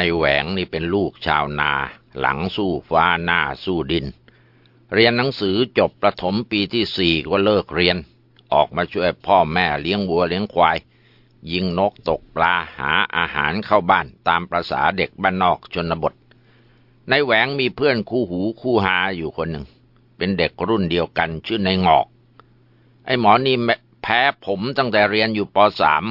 ในแหวงนี่เป็นลูกชาวนา หลังสู้ฟ้าหน้าสู้ดิน เรียนหนังสือจบประถมปีที่สี่ก็เลิกเรียน ออกมาช่วยพ่อแม่เลี้ยงวัวเลี้ยงควาย ยิงนกตกปลาหาอาหารเข้าบ้านตามประษาเด็กบ้านนอกชนบท ในแหวงมีเพื่อนคู่หูคู่หาอยู่คนหนึ่ง เป็นเด็กรุ่นเดียวกันชื่อในงอก ไอ้หมอนี่แพ้ผมตั้งแต่เรียนอยู่ปสาม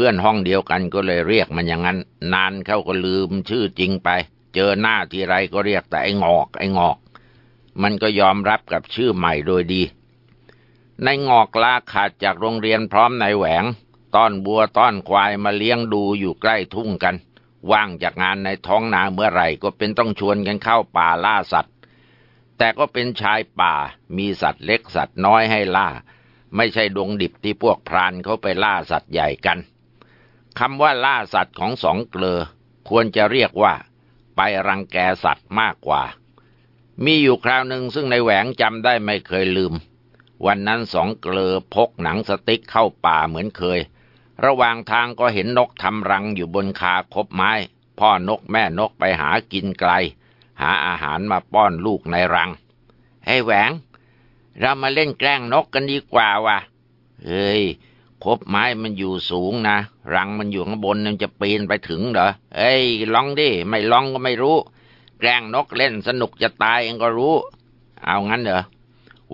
พื่อนห้องเดียวกันก็เลยเรียกมันอย่างนั้น นานเขาก็ลืมชื่อจริงไป เจอหน้าทีไรก็เรียกแต่ไอ้งอกไอ้งอก มันก็ยอมรับกับชื่อใหม่โดยดี ในงอกลาขาดจากโรงเรียนพร้อมนายแหวง ต้อนบัวต้อนควายมาเลี้ยงดูอยู่ใกล้ทุ่งกัน ว่างจากงานในท้องนาเมื่อไหร่ก็เป็นต้องชวนกันเข้าป่าล่าสัตว์ แต่ก็เป็นชายป่ามีสัตว์เล็กสัตว์น้อยให้ล่า ไม่ใช่ดงดิบที่พวกพรานเขาไปล่าสัตว์ใหญ่กัน คำว่าล่าสัตว์ของสองเกลอ ควรจะเรียกว่า ไปรังแกสัตว์มากกว่า มีอยู่คราวหนึ่งซึ่งในแหวงจำได้ไม่เคยลืม วันนั้นสองเกลอพกหนังสติ๊กเข้าป่าเหมือนเคย ระหว่างทางก็เห็นนกทำรังอยู่บนคาคบไม้ พ่อนกแม่นกไปหากินไกล หาอาหารมาป้อนลูกในรังให้แหวง เรามาเล่นแกล้งนกกันดีกว่าวะเฮ้ย คบไม้มันอยู่สูงนะ รังมันอยู่ข้างบนมันจะปีนไปถึงเหรอ เอ้ย ลองดิ ไม่ลองก็ไม่รู้ แกล้งนกเล่นสนุกจะตายเองก็รู้ เอางั้นเหรอ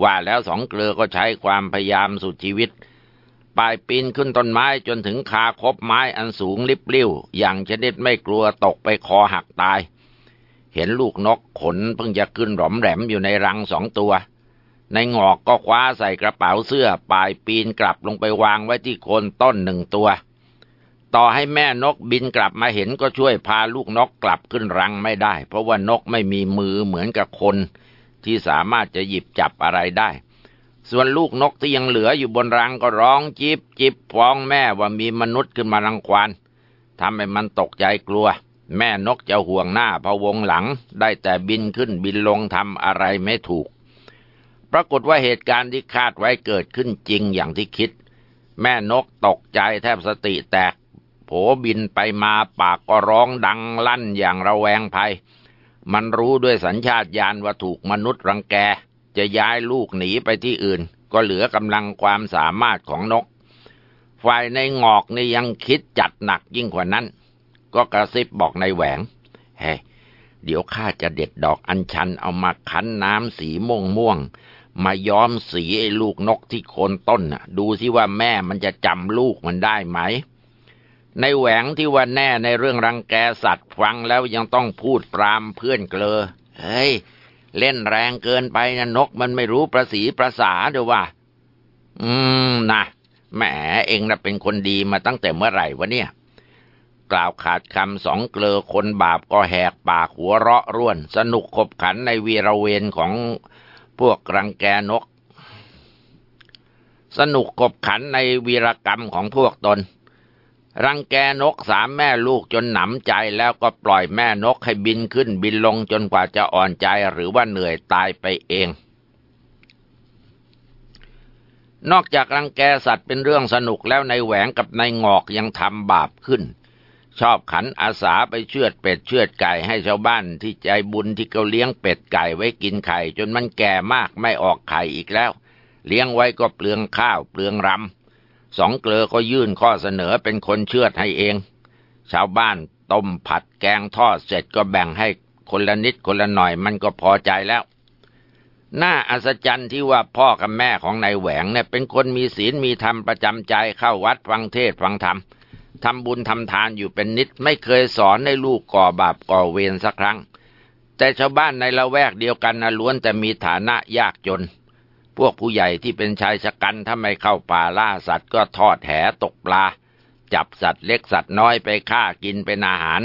ว่าแล้วสองเกลือก็ใช้ความพยายามสุดชีวิตปลายปีนขึ้นต้นไม้จนถึงคาคบไม้อันสูงลิบลิ่วอย่างชนิดไม่กลัวตกไปคอหักตาย เห็นลูกนกขนเพิ่งจะขึ้นหลอมแหลมอยู่ในรังสองตัว ในงอกก็คว้าใส่กระเป๋าเสื้อปลายปีนกลับลงไปวางไว้ที่โคนต้นหนึ่งตัว ต่อให้แม่นกบินกลับมาเห็นก็ช่วยพาลูกนกกลับขึ้นรังไม่ได้ เพราะว่านกไม่มีมือเหมือนกับคน ที่สามารถจะหยิบจับอะไรได้ ส่วนลูกนกที่ยังเหลืออยู่บนรังก็ร้องจิบจิบฟ้องแม่ว่ามีมนุษย์ขึ้นมารังควานทำให้มันตกใจกลัว แม่นกจะห่วงหน้าพะวงหลัง ได้แต่บินขึ้นบินลงทำอะไรไม่ถูก ปรากฏว่าเหตุการณ์ที่คาดไว้เกิดขึ้นจริงอย่างที่คิด แม่นกตกใจแทบสติแตก โผบินไปมาปากก็ร้องดังลั่นอย่างระแวงภัย มันรู้ด้วยสัญชาตญาณว่าถูกมนุษย์รังแก จะย้ายลูกหนีไปที่อื่น ก็เหลือกำลังความสามารถของนก ฝ่ายในงอกนี่ยังคิดจัดหนักยิ่งกว่านั้น ก็กระซิบบอกในแหวงเฮ้เดี๋ยวข้าจะเด็ดดอกอัญชันเอามาคั้นน้ำสีม่วงม่วง มาย้อมสีไอ้ลูกนกที่โคนต้นน่ะ ดูสิว่าแม่มันจะจำลูกมันได้ไหม ในแหวงที่ว่าแน่ในเรื่องรังแกสัตว์ฟังแล้วยังต้องพูดปรามเพื่อนเกลอ เฮ้ย เล่นแรงเกินไปนะนกมันไม่รู้ประสีประสาเดี๋ยวว่า อืมนะแหมเองน่ะเป็นคนดีมาตั้งแต่เมื่อไหร่วะเนี่ย กล่าวขาดคำสองเกลอคนบาปก็แหกปากหัวเราะร่วน สนุกขบขันในวีระเวนของ พวกรังแกนก สนุกกบขันในวีรกรรมของพวกตน รังแกนกสามแม่ลูกจนหนำใจแล้วก็ปล่อยแม่นกให้บินขึ้นบินลงจนกว่าจะอ่อนใจหรือว่าเหนื่อยตายไปเอง นอกจากรังแกสัตว์เป็นเรื่องสนุกแล้วในแหวงกับในงอกยังทำบาปขึ้น ชอบขันอาสาไปเชือดเป็ดเชือดไก่ให้ชาวบ้านที่ใจบุญที่เขาเลี้ยงเป็ดไก่ไว้กินไข่ จนมันแก่มากไม่ออกไข่อีกแล้ว เลี้ยงไว้ก็เปลืองข้าวเปลืองรำสองเกลือก็ยื่นข้อเสนอเป็นคนเชือดให้เอง ชาวบ้านต้มผัดแกงทอดเสร็จก็แบ่งให้คนละนิดคนละหน่อยมันก็พอใจแล้วน่าอัศจรรย์ที่ว่าพ่อกับแม่ของนายแหวงเนี่ยเป็นคนมีศีลมีธรรมประจำใจเข้าวัดฟังเทศฟังธรรม ทำบุญทำทานอยู่เป็นนิด ไม่เคยสอนให้ลูกก่อบาปก่อเวรสักครั้ง แต่ชาวบ้านในละแวกเดียวกันนะล้วนแต่มีฐานะยากจน พวกผู้ใหญ่ที่เป็นชายชะกันถ้าไม่เข้าป่าล่าสัตว์ก็ทอดแหตกปลา จับสัตว์เล็กสัตว์น้อยไปฆ่ากินเป็นอาหาร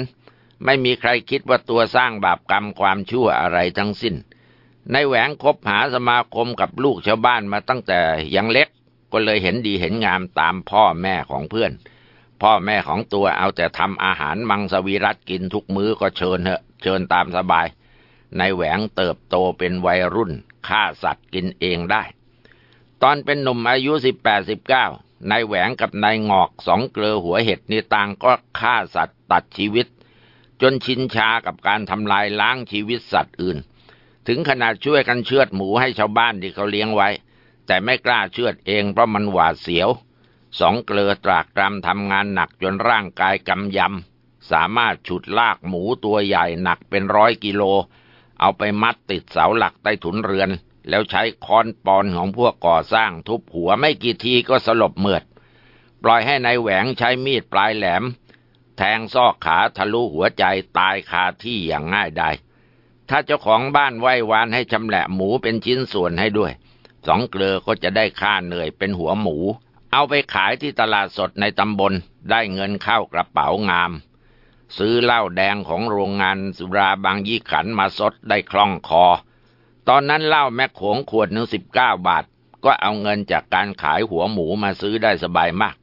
ไม่มีใครคิดว่าตัวสร้างบาปกรรมความชั่วอะไรทั้งสิ้นในแหวงคบหาสมาคมกับลูกชาวบ้านมาตั้งแต่ยังเล็กก็เลยเห็นดีเห็นงามตามพ่อแม่ของเพื่อน พ่อแม่ของตัวเอาแต่ทำอาหารมังสวิรัตกินทุกมื้อก็เชิญเถอะ เชิญตามสบาย ในแหวงเติบโตเป็นวัยรุ่นฆ่าสัตว์กินเองได้ ตอนเป็นหนุ่มอายุสิบแปดสิบเก้านายแหวงกับนายงอกสองเกลือหัวเห็ดนี่ต่างก็ฆ่าสัตว์ตัดชีวิต จนชินชากับการทำลายล้างชีวิตสัตว์อื่น ถึงขนาดช่วยกันเชือดหมูให้ชาวบ้านที่เขาเลี้ยงไว้ แต่ไม่กล้าเชือดเองเพราะมันหวาดเสียว สองเกลือตรากตรำทำงานหนักจนร่างกายกำยำ สามารถฉุดลากหมูตัวใหญ่หนักเป็นร้อยกิโล เอาไปมัดติดเสาหลักใต้ถุนเรือน แล้วใช้ค้อนปอนของพวกก่อสร้างทุบหัวไม่กี่ทีก็สลบเมือด ปล่อยให้ในายแหวงใช้มีดปลายแหลม แทงซอกขาทะลุหัวใจตายคาที่อย่างง่ายได้ถ้าเจ้าของบ้านไหว้วานให้ชำแหละหมูเป็นชิ้นส่วนให้ด้วย สองเกลือก็จะได้ค่าเหนื่อยเป็นหัวหมู เอาไปขายที่ตลาดสดในตำบลได้เงินเข้ากระเป๋างาม ซื้อเหล้าแดงของโรงงานสุราบางยี่ขันมาซดได้คล่องคอ ตอนนั้นเหล้าแม่โขงขวดหนึ่งสิบเก้าบาท ก็เอาเงินจากการขายหัวหมูมาซื้อได้สบายมาก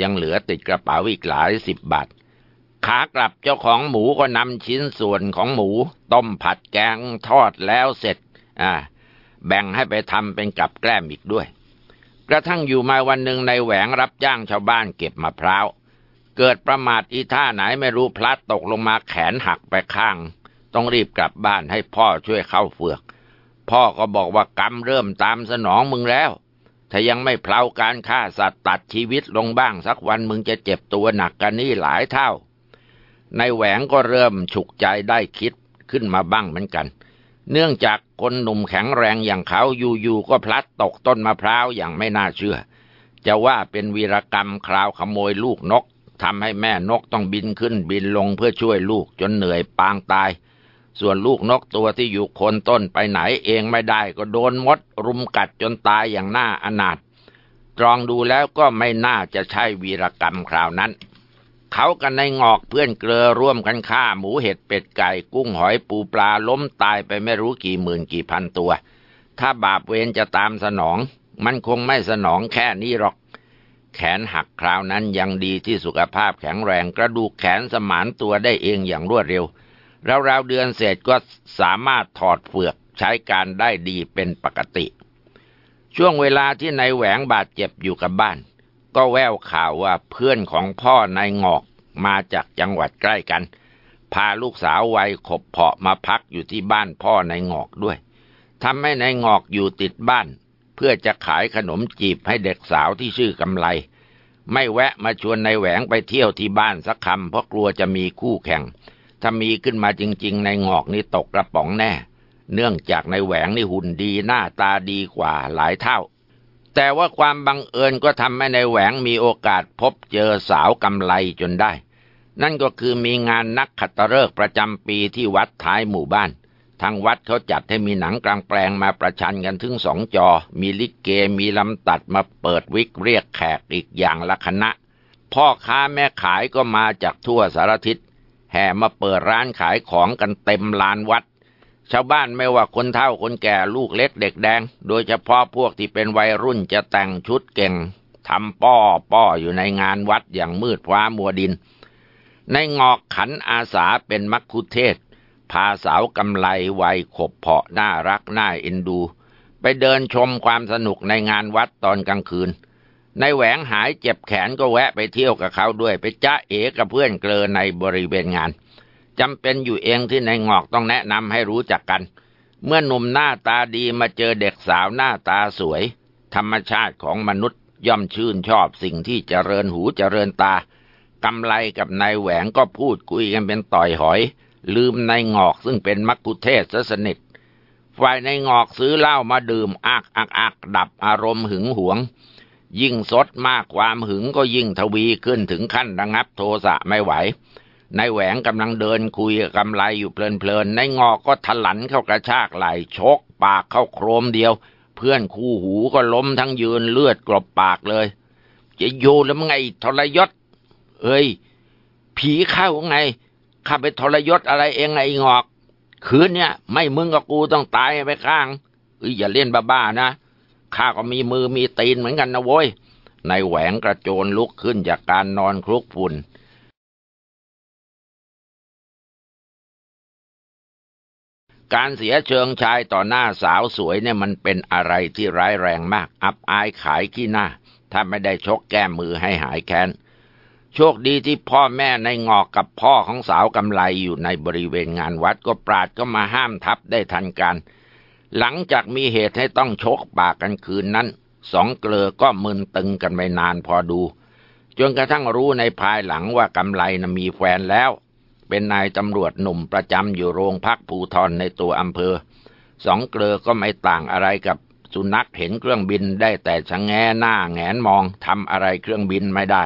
ยังเหลือติดกระเป๋าอีกหลายสิบบาท ขากลับเจ้าของหมูก็นำชิ้นส่วนของหมู ต้มผัดแกงทอดแล้วเสร็จ อ่า แบ่งให้ไปทำเป็นกับแกล้มอีกด้วย กระทั่งอยู่มาวันหนึ่งในแหวงรับจ้างชาวบ้านเก็บมะพร้าว เกิดประมาทอีท่าไหนไม่รู้พลัดตกลงมาแขนหักไปข้าง ต้องรีบกลับบ้านให้พ่อช่วยเข้าเฟือก พ่อก็บอกว่ากรรมเริ่มตามสนองมึงแล้ว ถ้ายังไม่เพลาการฆ่าสัตว์ตัดชีวิตลงบ้างสักวันมึงจะเจ็บตัวหนักกันนี่หลายเท่า ในแหวงก็เริ่มฉุกใจได้คิดขึ้นมาบ้างเหมือนกันเเนื่องจากคนหนุ่มแข็งแรงอย่างเขาอยู่ๆก็พลัดตกต้นมะพร้าวอย่างไม่น่าเชื่อ จะว่าเป็นวีรกรรมคราวขโมยลูกนกทำให้แม่นกต้องบินขึ้นบินลงเพื่อช่วยลูกจนเหนื่อยปางตาย ส่วนลูกนกตัวที่อยู่คนต้นไปไหนเองไม่ได้ก็โดนมด รุมกัดจนตายอย่างน่าอนาถตรองดูแล้วก็ไม่น่าจะใช่วีรกรรมคราวนั้น เขากันในงอกเพื่อนเกลือร่วมกันฆ่าหมูเห็ดเป็ดไก่กุ้งหอยปูปลาล้มตายไปไม่รู้กี่หมื่นกี่พันตัว ถ้าบาปเวรจะตามสนอง มันคงไม่สนองแค่นี้หรอก แขนหักคราวนั้นยังดีที่สุขภาพแข็งแรงกระดูกแขนสมานตัวได้เองอย่างรวดเร็วราวๆเดือนเศษก็สามารถถอดเฟือกใช้การได้ดีเป็นปกติ ช่วงเวลาที่นายแหวงบาดเจ็บอยู่กับบ้าน ก็แววข่าวว่าเพื่อนของพ่อนายงอกมาจากจังหวัดใกล้กัน พาลูกสาววัยขบเพาะมาพักอยู่ที่บ้านพ่อนายงอกด้วยทำให้นายงอกอยู่ติดบ้าน เพื่อจะขายขนมจีบให้เด็กสาวที่ชื่อกำไรไม่แวะมาชวนนายแหวงไปเที่ยวที่บ้านสักคำเพราะกลัวจะมีคู่แข่ง ถ้ามีขึ้นมาจริงๆในงอกนี่ตกกระป๋องแน่ เนื่องจากในแหวงนี่หุ่นดีหน้าตาดีกว่าหลายเท่า แต่ว่าความบังเอิญก็ทำให้ในแหวงมีโอกาสพบเจอสาวกำไลจนได้ นั่นก็คือมีงานนักขัตฤกษ์ประจำปีที่วัดท้ายหมู่บ้าน ทางวัดเขาจัดให้มีหนังกลางแปลงมาประชันกันถึงสองจอ มีลิเก มีลำตัดมาเปิดวิกเรียกแขกอีกอย่างละคณะ พ่อค้าแม่ขายก็มาจากทั่วสารทิศแห่มาเปิดร้านขายของกันเต็มลานวัด ชาวบ้านไม่ว่าคนเฒ่าคนแก่ลูกเล็กเด็กแดง โดยเฉพาะพวกที่เป็นวัยรุ่นจะแต่งชุดเก่งทำป้อป้ออยู่ในงานวัดอย่างมืดฟ้ามัวดิน ในงอกขันอาสาเป็นมักคุเทศ พาสาวกำไลวัยขบเพาะน่ารักน่าเอ็นดู ไปเดินชมความสนุกในงานวัดตอนกลางคืน ในแหวงหายเจ็บแขนก็แวะไปเที่ยวกับเขาด้วยไปจ้าเอกับเพื่อนเกลอในบริเวณงาน จำเป็นอยู่เองที่ในงอกต้องแนะนำให้รู้จักกัน เมื่อหนุ่มหน้าตาดีมาเจอเด็กสาวหน้าตาสวย ธรรมชาติของมนุษย์ย่อมชื่นชอบสิ่งที่เจริญหูเจริญตากำไลกับนายแหวงก็พูดคุยกันเป็นต่อยหอย ลืมนายงอกซึ่งเป็นมักคุเทศสนิท ฝ่ายในงอกซื้อเหล้ามาดื่มอักอักอักดับอารมณ์หึงหวง ยิ่งสดมากความหึงก็ยิ่งทวีขึ้นถึงขั้นระงับโทสะไม่ไหว นายแหวงกำลังเดินคุยกับกำไรอยู่เพลินๆนายงอกก็ถลันเข้ากระชากไหล่ชกปากเข้าโครมเดียว เพื่อนคู่หูก็ล้มทั้งยืนเลือดกรบปากเลย จะโย่แล้วไงทรยศ เอ้ย ผีเข้าไงข้าไปทรยศอะไรเองไงงอก คืนเนี่ยไม่มึงกับกูต้องตายไปข้างเอ้ยอย่าเล่นบ้าๆนะข้าก็มีมือมีตีนเหมือนกันนะโว้ยนายแหวงกระโจนลุกขึ้นจากการนอนคลุกฝุ่น การเสียเชิงชายต่อหน้าสาวสวยเนี่ยมันเป็นอะไรที่ร้ายแรงมาก อับอายขายขี้หน้า ถ้าไม่ได้ชกแก้มือให้หายแค้น โชคดีที่พ่อแม่ในงอกกับพ่อของสาวกำไลอยู่ในบริเวณงานวัดก็ปราดก็มาห้ามทับได้ทันการ หลังจากมีเหตุให้ต้องชกปากกันคืนนั้น สองเกลอก็มึนตึงกันไปนานพอดูจนกระทั่งรู้ในภายหลังว่ากำไลนะมีแฟนแล้ว เป็นนายตำรวจหนุ่มประจำอยู่โรงพักภูทรในตัวอำเภอ สองเกลอก็ไม่ต่างอะไรกับสุนัขเห็นเครื่องบินได้แต่ชะแงหน้าแงนมองทำอะไรเครื่องบินไม่ได้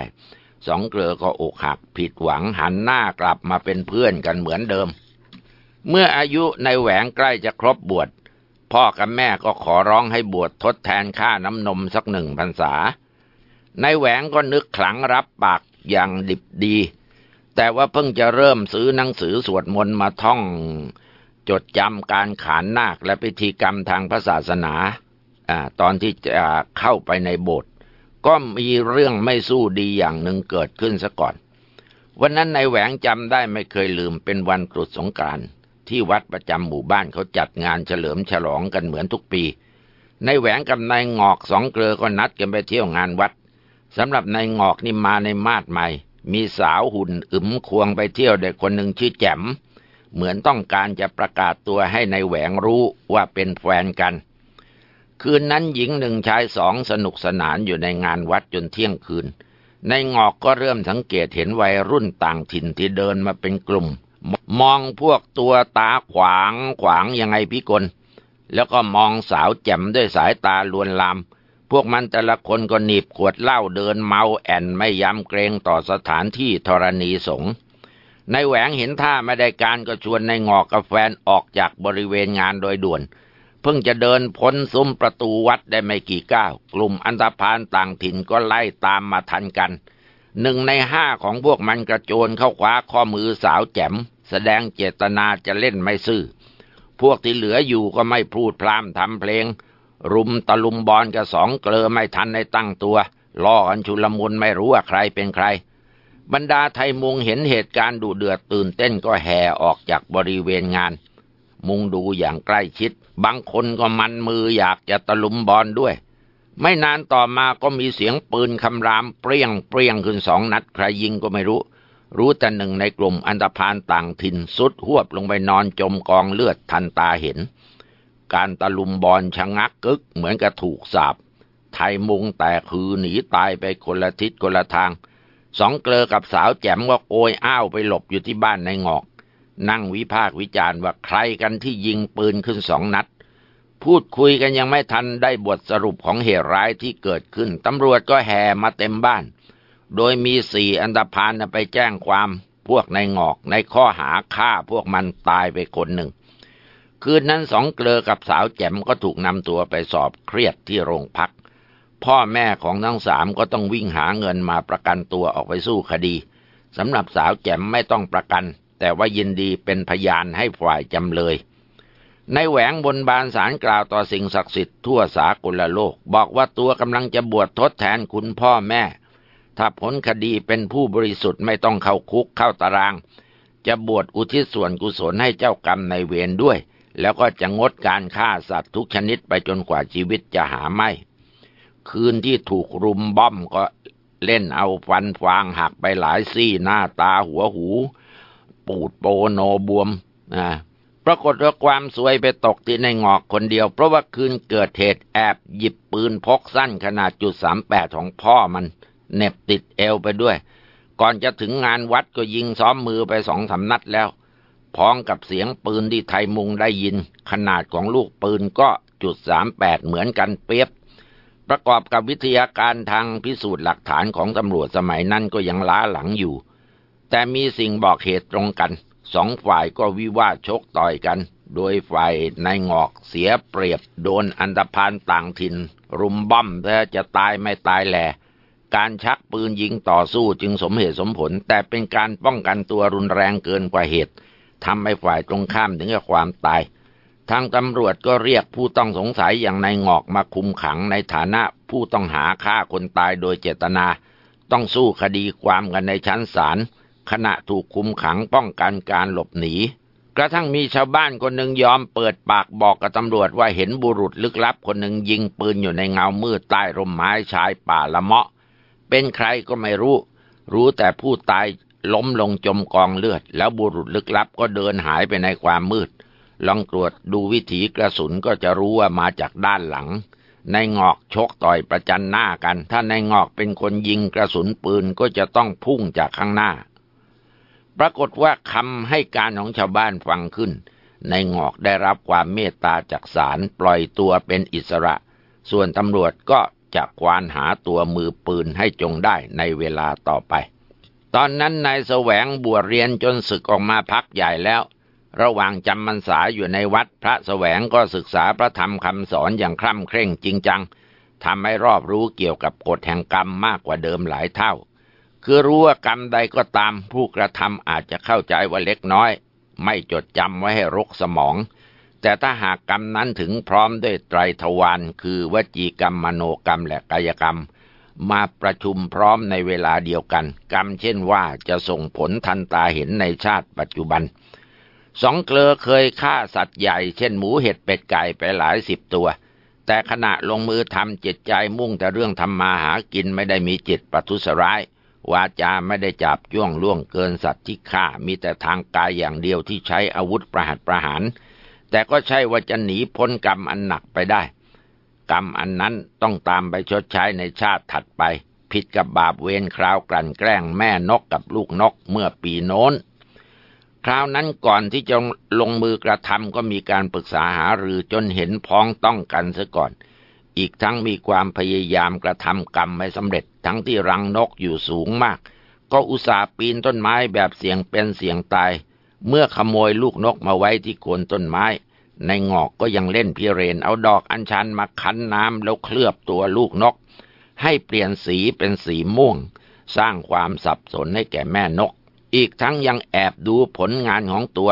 สองเกลือก็อกหักผิดหวังหันหน้ากลับมาเป็นเพื่อนกันเหมือนเดิม เมื่ออายุในแหวงใกล้จะครบบวชพ่อกับแม่ก็ขอร้องให้บวชทดแทนค่าน้ำนมสักหนึ่งพรรษา ในแหวงก็นึกขลังรับปากอย่างดิบดี แต่ว่าเพิ่งจะเริ่มซื้อหนังสือสวดมนต์มาท่อง จดจำการขานนาคและพิธีกรรมทางพระศาสนาอตอนที่จะเข้าไปในโบสถ์ก็มีเรื่องไม่สู้ดีอย่างหนึ่งเกิดขึ้นซะก่อน วันนั้นนายแหวงจำได้ไม่เคยลืมเป็นวันตรุษสงการที่วัดประจำหมู่บ้านเขาจัดงานเฉลิมฉลองกันเหมือนทุกปี นายแหวงกับนายงอกสองเกลือก็นัดกันไปเที่ยวงานวัดสำหรับนายงอกนี่มาในมาดใหม่ มีสาวหุ่นอึมควงไปเที่ยวเด็กคนหนึ่งชื่อแจ่ม เหมือนต้องการจะประกาศตัวให้ในแหวงรู้ว่าเป็นแฟนกัน คืนนั้นหญิงหนึ่งชายสองสนุกสนานอยู่ในงานวัดจนเที่ยงคืน ในงอกก็เริ่มสังเกตเห็นวัยรุ่นต่างถิ่นที่เดินมาเป็นกลุ่ม มองพวกตัวตาขวางขวางยังไงพี่กลแล้วก็มองสาวแจ่มด้วยสายตาลวนลาม พวกมันแต่ละคนก็หนีบขวดเหล้าเดินเมาแอนไม่ย้ำเกรงต่อสถานที่ธรณีสงฆ์ในแหวงเห็นท่าไม่ได้การก็ชวนในงอกกับแฟนออกจากบริเวณงานโดยด่วน เพิ่งจะเดินพ้นซุ้มประตูวัดได้ไม่กี่ก้าวกลุ่มอันธพาลต่างถิ่นก็ไล่ตามมาทันกัน หนึ่งในห้าของพวกมันกระโจนเข้าคว้าข้อมือสาวแจ่ม แสดงเจตนาจะเล่นไม่ซื่อ พวกที่เหลืออยู่ก็ไม่พูดพรามทำเพลง รุมตะลุมบอลกับสองเกลอไม่ทันในตั้งตัว ล่อกันชุลมุนไม่รู้ว่าใครเป็นใคร บรรดาไทยมุงเห็นเหตุการณ์ดุเดือดตื่นเต้นก็แห่ออกจากบริเวณงาน มุงดูอย่างใกล้ชิด บางคนก็มันมืออยากจะตะลุมบอลด้วย ไม่นานต่อมาก็มีเสียงปืนคำรามเปรี้ยงเปรี้ยงขึ้นสองนัดใครยิงก็ไม่รู้ รู้แต่หนึ่งในกลุ่มอันตพานต่างถิ่นสุดหวบลงไปนอนจมกองเลือดทันตาเห็น การตะลุมบอลชะงักกึกเหมือนกับถูกสาบ ไทยมุงแต่คือหนีตายไปคนละทิศคนละทาง สองเกลอกับสาวแจ่มก็โอยอ้าวไปหลบอยู่ที่บ้านในงอก นั่งวิพากษ์วิจารณ์ว่าใครกันที่ยิงปืนขึ้นสองนัด พูดคุยกันยังไม่ทันได้บทสรุปของเหตุร้ายที่เกิดขึ้น ตำรวจก็แห่มาเต็มบ้าน โดยมีสี่อันดพานไปแจ้งความพวกในงอกในข้อหาฆ่าพวกมันตายไปคนหนึ่ง คืนนั้นสองเกลอกับสาวแจ่มก็ถูกนำตัวไปสอบเครียดที่โรงพัก พ่อแม่ของทั้งสามก็ต้องวิ่งหาเงินมาประกันตัวออกไปสู้คดีสำหรับสาวแจ่มไม่ต้องประกัน แต่ว่ายินดีเป็นพยานให้ฝ่ายจำเลย ในแหวงบนบานสารกล่าวต่อสิ่งศักดิ์สิทธิ์ทั่วสากลโลก บอกว่าตัวกำลังจะบวชทดแทนคุณพ่อแม่ ถ้าผลคดีเป็นผู้บริสุทธิ์ไม่ต้องเข้าคุกเข้าตาราง จะบวชอุทิศส่วนกุศลให้เจ้ากรรมในเวรด้วย แล้วก็จะงดการฆ่าสัตว์ทุกชนิดไปจนกว่าชีวิตจะหาไม่ คืนที่ถูกรุมบ้อมก็เล่นเอาฟันฟางหักไปหลายซี่หน้าตาหัวหู ปูดโปโนบวมนะปรากฏว่าความสวยไปตกที่ในงอกคนเดียว เพราะว่าคืนเกิดเหตุแอบหยิบปืนพกสั้นขนาดจุดสามแปดของพ่อมันเน็บติดเอวไปด้วย ก่อนจะถึงงานวัดก็ยิงซ้อมมือไปสองสานัดแล้ว พ้องกับเสียงปืนที่ไทยมุงได้ยิน ขนาดของลูกปืนก็จุดสามแปดเหมือนกันเปียบ ประกอบกับวิทยาการทางพิสูจน์หลักฐานของตำรวจสมัยนั้นก็ยังล้าหลังอยู่ แต่มีสิ่งบอกเหตุตรงกัน สองฝ่ายก็วิวาทชกต่อยกัน โดยฝ่ายนายงอกเสียเปรียบโดนอันตพานต่างถิ่น รุมบ้อมแต่จะตายไม่ตายแหลการชักปืนยิงต่อสู้จึงสมเหตุสมผล แต่เป็นการป้องกันตัวรุนแรงเกินกว่าเหตุ ทำให้ฝ่ายตรงข้ามถึงกับความตาย ทางตำรวจก็เรียกผู้ต้องสงสัยอย่างนายงอกมาคุมขังในฐานะผู้ต้องหาฆ่าคนตายโดยเจตนา ต้องสู้คดีความกันในชั้นศาลขณะถูกคุมขังป้องกันการหลบหนี กระทั่งมีชาวบ้านคนหนึ่งยอมเปิดปากบอกกับตำรวจว่าเห็นบุรุษลึกลับคนหนึ่งยิงปืนอยู่ในเงามืดใต้ร่มไม้ชายป่าละเมาะ เป็นใครก็ไม่รู้ รู้แต่ผู้ตาย ล้มลงจมกองเลือด แล้วบุรุษลึกลับก็เดินหายไปในความมืด ลองตรวจดูวิถีกระสุนก็จะรู้ว่ามาจากด้านหลัง ในงอกชกต่อยประจันหน้ากัน ถ้าในงอกเป็นคนยิงกระสุนปืนก็จะต้องพุ่งจากข้างหน้า ปรากฏว่าคำให้การของชาวบ้านฟังขึ้น ในงอกได้รับความเมตตาจากศาลปล่อยตัวเป็นอิสระ ส่วนตำรวจก็จะควานหาตัวมือปืนให้จงได้ในเวลาต่อไป ตอนนั้นนายแสวงบวชเรียนจนศึกออกมาพักใหญ่แล้ว ระหว่างจำพรรษาอยู่ในวัดพระแสวงก็ศึกษาพระธรรมคำสอนอย่างคร่ำเคร่งจริงจังทำให้รอบรู้เกี่ยวกับกฎแห่งกรรมมากกว่าเดิมหลายเท่า คือรู้ว่ากรรมใดก็ตามผู้กระทำอาจจะเข้าใจว่าเล็กน้อย ไม่จดจำไว้ให้รกสมอง แต่ถ้าหากกรรมนั้นถึงพร้อมด้วยไตรทวารคือวจีกรรมมโนกรรมและกายกรรม มาประชุมพร้อมในเวลาเดียวกัน กรรมเช่นว่าจะส่งผลทันตาเห็นในชาติปัจจุบัน สองเกลอเคยฆ่าสัตว์ใหญ่เช่นหมูเห็ดเป็ดไก่ไปหลายสิบตัว แต่ขณะลงมือทำจิตใจมุ่งแต่เรื่องทำมาหากินไม่ได้มีจิตปัทุสร้ายวาจาไม่ได้จับจ้วงล่วงเกินสัตว์ที่ฆ่ามีแต่ทางกายอย่างเดียวที่ใช้อาวุธประหัตประหาร แต่ก็ใช่ว่าจะหนีพ้นกรรมอันหนักไปได้ กรรมอันนั้นต้องตามไปชดใช้ในชาติถัดไป ผิดกับบาปเวรคราวกลั่นแกล้งแม่นกกับลูกนกเมื่อปีโน้น คราวนั้นก่อนที่จะลงมือกระทำก็มีการปรึกษาหารือจนเห็นพ้องต้องกันซะก่อน อีกทั้งมีความพยายามกระทำกรรมไม่สำเร็จ ทั้งที่รังนกอยู่สูงมาก ก็อุตส่าห์ปีนต้นไม้แบบเสียงเป็นเสียงตาย เมื่อขโมยลูกนกมาไว้ที่โคนต้นไม้ ในงอกก็ยังเล่นพิเรนเอาดอกอัญชันมาคั้นน้ำแล้วเคลือบตัวลูกนก ให้เปลี่ยนสีเป็นสีม่วง สร้างความสับสนให้แก่แม่นก อีกทั้งยังแอบดูผลงานของตัว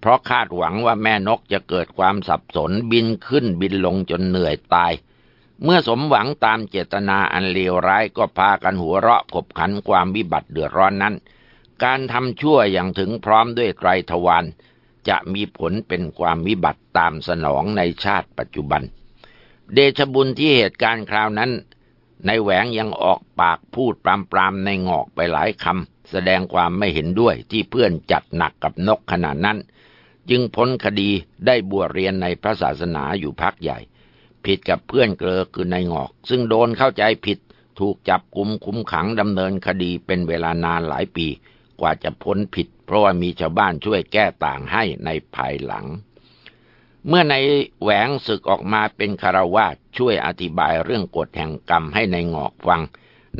เพราะคาดหวังว่าแม่นกจะเกิดความสับสนบินขึ้นบินลงจนเหนื่อยตาย เมื่อสมหวังตามเจตนาอันเลวร้ายก็พากันหัวเราะขบขันความวิบัติเดือดร้อนนั้น การทำชั่วอย่างถึงพร้อมด้วยไตรทวาร จะมีผลเป็นความวิบัติตามสนองในชาติปัจจุบัน เดชบุญที่เหตุการณ์คราวนั้น ในแหวงยังออกปากพูดปรามปรามในงอกไปหลายคำแสดงความไม่เห็นด้วยที่เพื่อนจัดหนักกับนกขนาดนั้น จึงพ้นคดีได้บวชเรียนในพระศาสนาอยู่พักใหญ่ ผิดกับเพื่อนเกลอคือในงอก ซึ่งโดนเข้าใจผิดถูกจับกุมคุมขังดำเนินคดีเป็นเวลานานหลายปี กว่าจะพ้นผิด เพราะว่ามีชาวบ้านช่วยแก้ต่างให้ในภายหลัง เมื่อในแหวงศึกออกมาเป็นคารวาสช่วยอธิบายเรื่องกฎแห่งกรรมให้ในงอกฟัง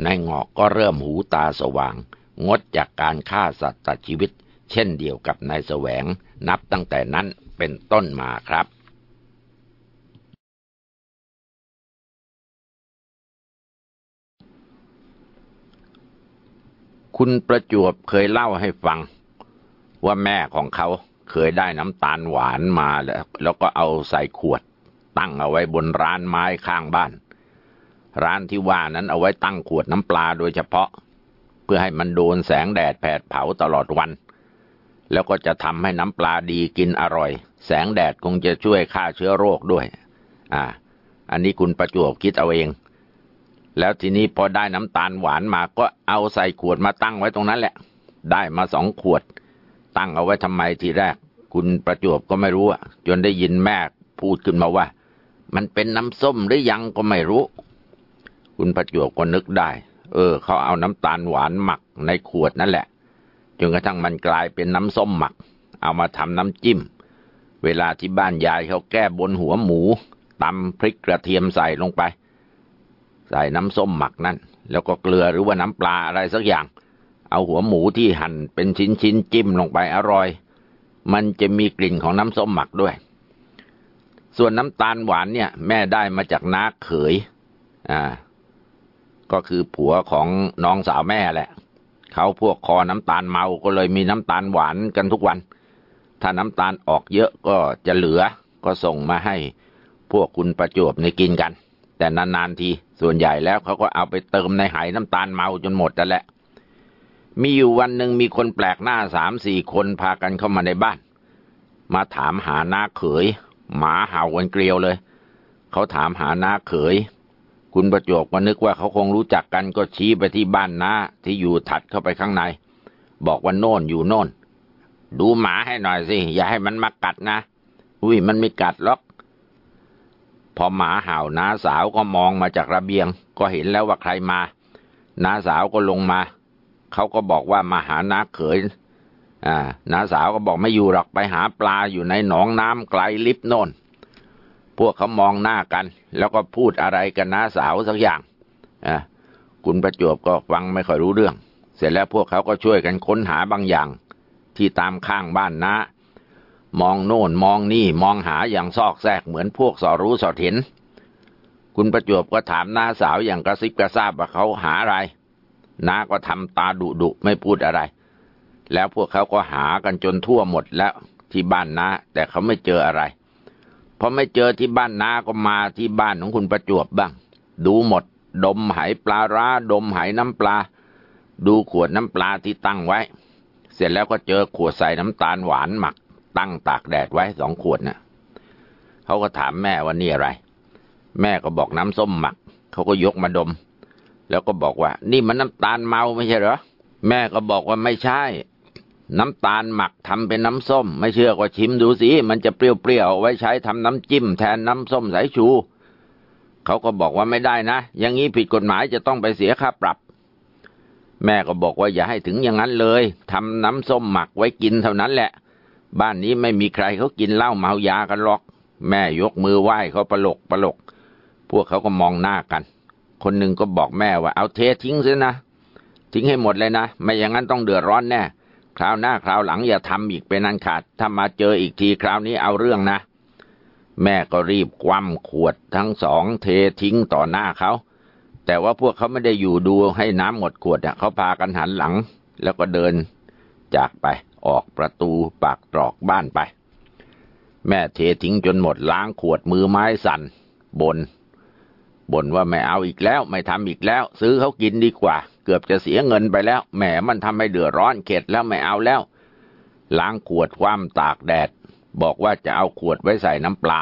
ในงอกก็เริ่มหูตาสว่าง งดจากการฆ่าสัตว์ตัดชีวิต เช่นเดียวกับนายแสวงนับตั้งแต่นั้นเป็นต้นมาครับคุณประจวบเคยเล่าให้ฟัง ว่าแม่ของเขาเคยได้น้ำตาลหวานมาแล้วแล้วก็เอาใส่ขวด ตั้งเอาไว้บนร้านไม้ข้างบ้าน ร้านที่ว่านั้นเอาไว้ตั้งขวดน้ำปลาโดยเฉพาะ เพื่อให้มันโดนแสงแดดแผดเผาตลอดวัน แล้วก็จะทำให้น้ำปลาดีกินอร่อย แสงแดดคงจะช่วยฆ่าเชื้อโรคด้วย อ่า อันนี้คุณประจวบคิดเอาเองแล้วทีนี้พอได้น้ำตาลหวานมาก็เอาใส่ขวดมาตั้งไว้ตรงนั้นแหละ ได้มาสองขวด ตั้งเอาไว้ทำไมทีแรก คุณประจวบก็ไม่รู้อะจนได้ยินแม่พูดขึ้นมาว่า มันเป็นน้ำส้มหรือยังก็ไม่รู้ คุณประจวบก็นึกได้ เออ เขาเอาน้ำตาลหวานหมักในขวดนั่นแหละจนกระทั่งมันกลายเป็นน้ำส้มหมัก เอามาทำน้ำจิ้ม เวลาที่บ้านยายเขาแก้บนหัวหมูตำพริกกระเทียมใส่ลงไป ใส่น้ำส้มหมักนั่น แล้วก็เกลือหรือว่าน้ำปลาอะไรสักอย่าง เอาหัวหมูที่หั่นเป็นชิ้นชิ้นจิ้มลงไปอร่อย มันจะมีกลิ่นของน้ำส้มหมักด้วย ส่วนน้ำตาลหวานเนี่ย แม่ได้มาจากน้าเขย อ่า ก็คือผัวของน้องสาวแม่แหละ เขาพวกคอน้ำตาลเมา ก็เลยมีน้ำตาลหวานกันทุกวัน ถ้าน้ำตาลออกเยอะก็จะเหลือ ก็ส่งมาให้พวกคุณประจวบในกินกัน แต่นานๆที ส่วนใหญ่แล้วเขาก็เอาไปเติมในไหน้ำตาลเมาจนหมดแล้วแหละ มีอยู่วันหนึ่งมีคนแปลกหน้าสามสี่คนพากันเข้ามาในบ้าน มาถามหาน้าเขย หมาเห่ากันเกลียวเลย เขาถามหาน้าเขย คุณประจวบก็นึกว่าเขาคงรู้จักกันก็ชี้ไปที่บ้านน้าที่อยู่ถัดเข้าไปข้างใน บอกว่าโน่นอยู่โน่น ดูหมาให้หน่อยสิ อย่าให้มันมากัดนะ อุ้ยมันไม่กัดหรอก พอหมาเห่าน้าสาวก็มองมาจากระเบียง ก็เห็นแล้วว่าใครมาน้าสาวก็ลงมา เขาก็บอกว่ามาหาน้าเขยอ่าน้าสาวก็บอกไม่อยู่หรอกไปหาปลาอยู่ในหนองน้ำไกลลิบโน่น พวกเขามองหน้ากัน แล้วก็พูดอะไรกันน้าสาวสักอย่างอ่าคุณประจวบก็ฟังไม่ค่อยรู้เรื่อง เสร็จแล้วพวกเขาก็ช่วยกันค้นหาบางอย่าง ที่ตามข้างบ้านน้ามองโน่นมองนี่มองหาอย่างซอกแซกเหมือนพวกสอรู้สอเห็น คุณประจวบก็ถามน้าสาวอย่างกระซิบกระซาบว่าเขาหาอะไร น้าก็ทำตาดุดุไม่พูดอะไร แล้วพวกเขาก็หากันจนทั่วหมดแล้วที่บ้านน้าแต่เขาไม่เจออะไรพอไม่เจอที่บ้านน้าก็มาที่บ้านของคุณประจวบบ้าง ดูหมด ดมไหปลาร้า ดมไหน้ำปลา ดูขวดน้ำปลาที่ตั้งไว้ เสร็จแล้วก็เจอขวดใส่น้ำตาลหวานหมัก ตั้งตากแดดไว้สองขวดนะ่ะเขาก็ถามแม่ว่านี่อะไร แม่ก็บอกน้ำส้มหมัก เขาก็ยกมาดม แล้วก็บอกว่า นี่มันน้ำตาลเมาไม่ใช่เหรอ แม่ก็บอกว่าไม่ใช่ น้ำตาลหมักทำเป็นน้ำส้ม ไม่เชื่อก็ชิมดูสิ มันจะเปรี้ยวๆไว้ใช้ทำน้ำจิ้มแทนน้ำส้มสายชู เขาก็บอกว่าไม่ได้นะ อย่างนี้ผิดกฎหมายจะต้องไปเสียค่าปรับ แม่ก็บอกว่าอย่าให้ถึงอย่างนั้นเลยทำน้ำส้มหมักไว้กินเท่านั้นแหละ บ้านนี้ไม่มีใครเขากินเหล้าเมายากันหรอก แม่ยกมือไหว้เขาปลกปลก พวกเขาก็มองหน้ากัน คนหนึ่งก็บอกแม่ว่าเอาเททิ้งซะนะ ทิ้งให้หมดเลยนะ ไม่อย่างนั้นต้องเดือดร้อนแน่คราวหน้าคราวหลังอย่าทำอีกเป็นอันขาด ถ้ามาเจออีกทีคราวนี้เอาเรื่องนะ แม่ก็รีบคว่ำขวดทั้งสองเททิ้งต่อหน้าเขาแต่ว่าพวกเขาไม่ได้อยู่ดูให้น้ำหมดขวดเขาพากันหันหลัง แล้วก็เดินจากไปออกประตูปากตรอกบ้านไป แม่เททิ้งจนหมดล้างขวดมือไม้สั่นบน บ่นว่าไม่เอาอีกแล้ว ไม่ทำอีกแล้ว ซื้อเขากินดีกว่า เกือบจะเสียเงินไปแล้วแหมมันทำให้เดือดร้อนเข็ดแล้วไม่เอาแล้ว ล้างขวดคว่ำตากแดด บอกว่าจะเอาขวดไว้ใส่น้ำปลา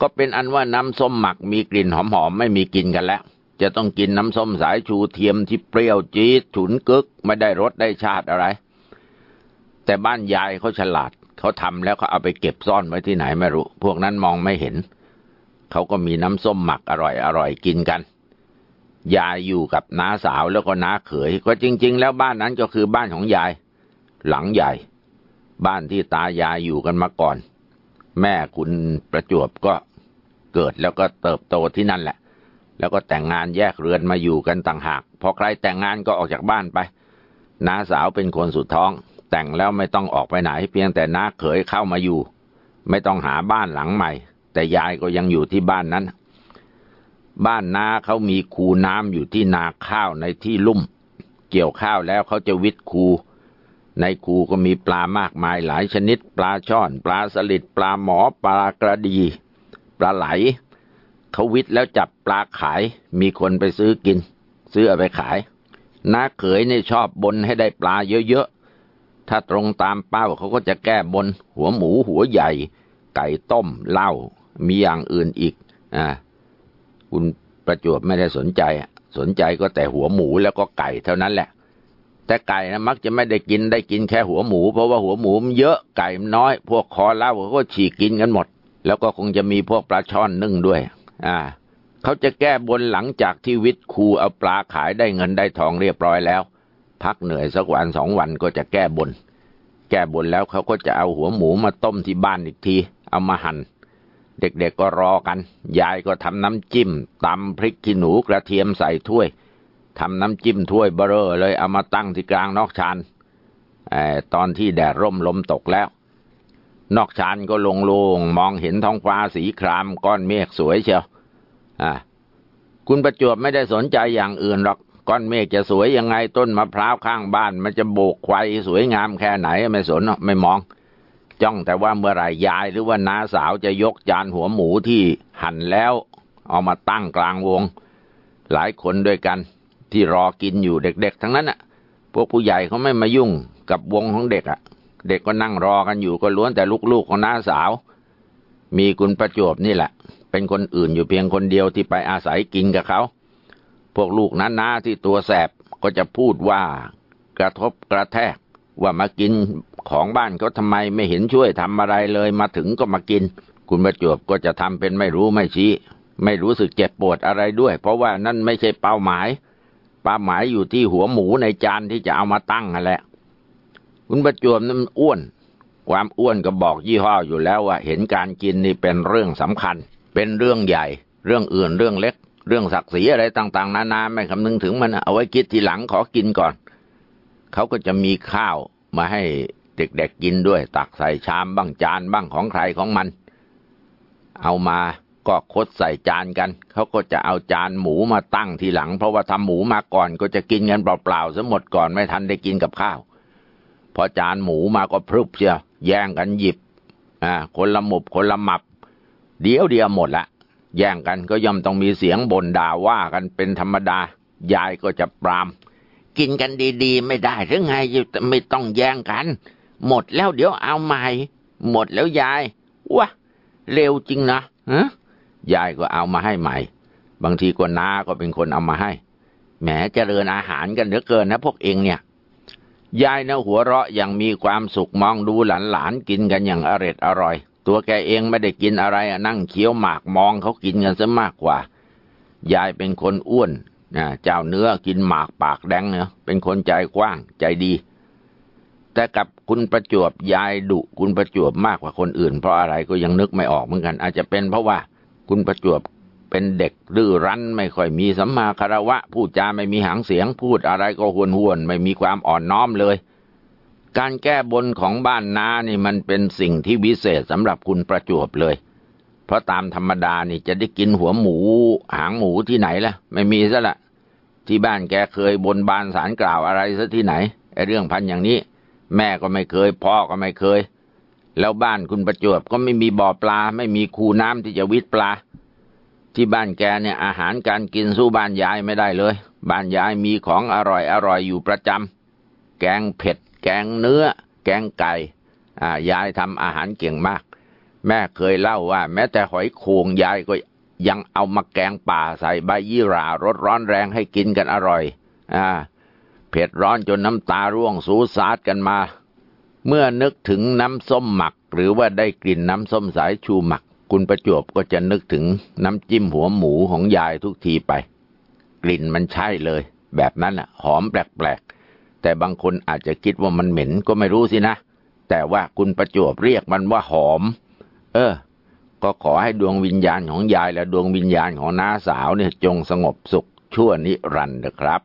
ก็เป็นอันว่าน้ำส้มหมักมีกลิ่นหอมๆไม่มีกินกันแล้ว จะต้องกินน้ำส้มสายชูเทียมที่เปรี้ยวจี๊ดฉุนกึก ไม่ได้รสได้ชาติอะไร แต่บ้านยายเขาฉลาดเขาทำแล้วเขาเอาไปเก็บซ่อนไว้ที่ไหนไม่รู้ พวกนั้นมองไม่เห็น เขาก็มีน้ำส้มหมักอร่อยอร่อยกินกัน ยายอยู่กับน้าสาวแล้วก็น้าเขย ก็จริง ๆ แล้วบ้านนั้นก็คือบ้านของยาย หลังใหญ่ บ้านที่ตายายอยู่กันมาก่อน แม่คุณประจวบก็เกิดแล้วก็เติบโตที่นั่นแหละ แล้วก็แต่งงานแยกเรือนมาอยู่กันต่างหาก พอใครแต่งงานก็ออกจากบ้านไป น้าสาวเป็นคนสุดท้อง แต่งแล้วไม่ต้องออกไปไหน เพียงแต่น้าเขยเข้ามาอยู่ ไม่ต้องหาบ้านหลังใหม่ แต่ยายก็ยังอยู่ที่บ้านนั้น บ้านนาเขามีคูน้ำอยู่ที่นาข้าวในที่ลุ่ม เกี่ยวข้าวแล้วเขาจะวิทคู ในคูก็มีปลามากมายหลายชนิด ปลาช่อน ปลาสลิดปลาหมอ ปลากระดี ปลาไหลเขาวิทแล้วจับปลาขาย มีคนไปซื้อกิน ซื้อเอาไปขายน้าเขยนี่ชอบบนให้ได้ปลาเยอะๆ ถ้าตรงตามเป้าเขาก็จะแก้บน หัวหมูหัวใหญ่ ไก่ต้มเหล้า มีอย่างอื่นอีกอ่าคุณประจวบไม่ได้สนใจสนใจก็แต่หัวหมูแล้วก็ไก่เท่านั้นแหละ แต่ไก่นะมักจะไม่ได้กินได้กินแค่หัวหมู เพราะว่าหัวหมูมันเยอะไก่มันน้อย พวกคอเล้าเขาก็ฉีกกินกันหมด แล้วก็คงจะมีพวกปลาช่อนนึ่งด้วย อ่าเขาจะแก้บนหลังจากที่วิทย์คูเอาปลาขายได้เงินได้ทองเรียบร้อยแล้ว พักเหนื่อยสักวันสองวันก็จะแก้บน แก้บนแล้วเขาก็จะเอาหัวหมูมาต้มที่บ้านอีกที เอามาหัน่น เด็กๆก็รอกัน ยายก็ทำน้ำจิ้มตำพริกขี้หนูกระเทียมใส่ถ้วยทำน้ำจิ้มถ้วยเบอร์เลยเอามาตั้งที่กลางนอกชานอตอนที่แดดร่มลมตกแล้ว นอกชานก็ลงโลงมองเห็นท้องฟ้าสีครามก้อนเมฆสวยเชียวคุณประจวบไม่ได้สนใจอย่างอื่นหรอกก้อนเมฆจะสวยยังไงต้นมะพร้าวข้างบ้าน มันจะโบกไควสวยงามแค่ไหนไม่สนไม่มอง จ้องแต่ว่าเมื่อไหร่ยายหรือว่าน้าสาวจะยกจานหัวหมูที่หั่นแล้ว เอามาตั้งกลางวง หลายคนด้วยกัน ที่รอกินอยู่เด็กๆ ทั้งนั้นอะ พวกผู้ใหญ่เขาไม่มายุ่งกับวงของเด็กอะ เด็กก็นั่งรอกันอยู่ก็ล้วนแต่ลูกๆของน้าสาว มีคุณประจวบนี่แหละ เป็นคนอื่นอยู่เพียงคนเดียวที่ไปอาศัยกินกับเขา พวกลูกนั้นน้าที่ตัวแสบก็จะพูดว่ากระทบกระแทก ว่ามากินของบ้านเขาทำไมไม่เห็นช่วยทำอะไรเลยมาถึงก็มากิน คุณประจวบก็จะทำเป็นไม่รู้ไม่ชี้ ไม่รู้สึกเจ็บปวดอะไรด้วย เพราะว่านั่นไม่ใช่เป้าหมายเป้าหมายอยู่ที่หัวหมูในจานที่จะเอามาตั้งนั่นแหละ คุณประจวบนั้นอ้วน ความอ้วนก็บอกยี่ห้ออยู่แล้วว่า เห็นการกินนี่เป็นเรื่องสำคัญ เป็นเรื่องใหญ่ เรื่องอื่นเรื่องเล็ก เรื่องศักดิ์ศรีอะไรต่าง ๆ นานาไม่คำนึงถึงมันเอาไว้คิดทีหลังขอกินก่อน เขาก็จะมีข้าวมาให้เด็กๆกินด้วย ตักใส่ชามบ้างจานบ้างของใครของมัน เอามาก็คดใส่จานกัน เขาก็จะเอาจานหมูมาตั้งทีหลัง เพราะว่าทำหมูมาก่อนก็จะกินกันเปล่าๆซะหมดก่อนไม่ทันได้กินกับข้าว พอจานหมูมาก็พรึบเชียวแย่งกันหยิบอ่าคนละหมบคนละหมับ เดียวเดียวหมดละแย่งกันก็ย่อมต้องมีเสียงบ่นด่าว่ากันเป็นธรรมดายายก็จะปราม กินกันดีๆ ไม่ได้หรือไงไม่ต้องแย่งกัน หมดแล้วเดี๋ยวเอาใหม่ หมดแล้วยายวะเร็วจริงนะฮะยายก็เอามาให้ใหม่ บางทีก็น้าก็เป็นคนเอามาให้แหมเจริญอาหารกันเหลือเกินนะพวกเองเนี่ยยายนะหัวเราะอย่างมีความสุขมองดูหลานๆกินกันอย่างอร็ดอร่อย ตัวแกเองไม่ได้กินอะไรนั่งเคี้ยวหมากมองเขากินกันซะมากกว่า ยายเป็นคนอ้วน นะเจ้าเนื้อกินหมากปากแดงเนาะเป็นคนใจกว้างใจดี แต่กับคุณประจวบยายดุคุณประจวบมากกว่าคนอื่น เพราะอะไรก็ยังนึกไม่ออกเหมือนกัน อาจจะเป็นเพราะว่าคุณประจวบเป็นเด็กดื้อรั้น ไม่ค่อยมีสัมมาคารวะ พูดจาไม่มีหางเสียงพูดอะไรก็หวนหวนไม่มีความอ่อนน้อมเลย การแก้บนของบ้านนานี่มันเป็นสิ่งที่วิเศษสำหรับคุณประจวบเลย ราะตามธรรมดานี่จะได้กินหัวหมู หางหมูที่ไหนล่ะ ไม่มีซะละที่บ้านแกเคยบนบานสารกล่าวอะไรซะที่ไหนไอ้เรื่องพันอย่างนี้ แม่ก็ไม่เคย พ่อก็ไม่เคย แล้วบ้านคุณประจวบก็ไม่มีบ่อปลา ไม่มีคูน้ำที่จะวิทปลา ที่บ้านแกเนี่ยอาหารการกินสู้บ้านยายไม่ได้เลย บ้านยายมีของอร่อยอร่อยอยู่ประจำแกงเผ็ด แกงเนื้อ แกงไก่อ่ายายทำอาหารเก่งมาก แม่เคยเล่าว่า แม้แต่หอยโขงยายก็ยังเอามาแกงป่าใส่ใบยี่หร่ารสร้อนแรงให้กินกันอร่อย อ่า เผ็ดร้อนจนน้ำตาร่วงสูสาดกันมา เมื่อนึกถึงน้ำส้มหมัก หรือว่าได้กลิ่นน้ำส้มสายชูหมัก คุณประจวบก็จะนึกถึงน้ำจิ้มหัวหมูของยายทุกทีไป กลิ่นมันใช่เลย แบบนั้นอะ หอมแปลกๆ แต่บางคนอาจจะคิดว่ามันเหม็นก็ไม่รู้สินะ แต่ว่าคุณประจวบเรียกมันว่าหอม เออ ก็ขอให้ดวงวิญญาณของยายและดวงวิญญาณของน้าสาวเนี่ยจงสงบสุขชั่วนิรันดร์นะครับ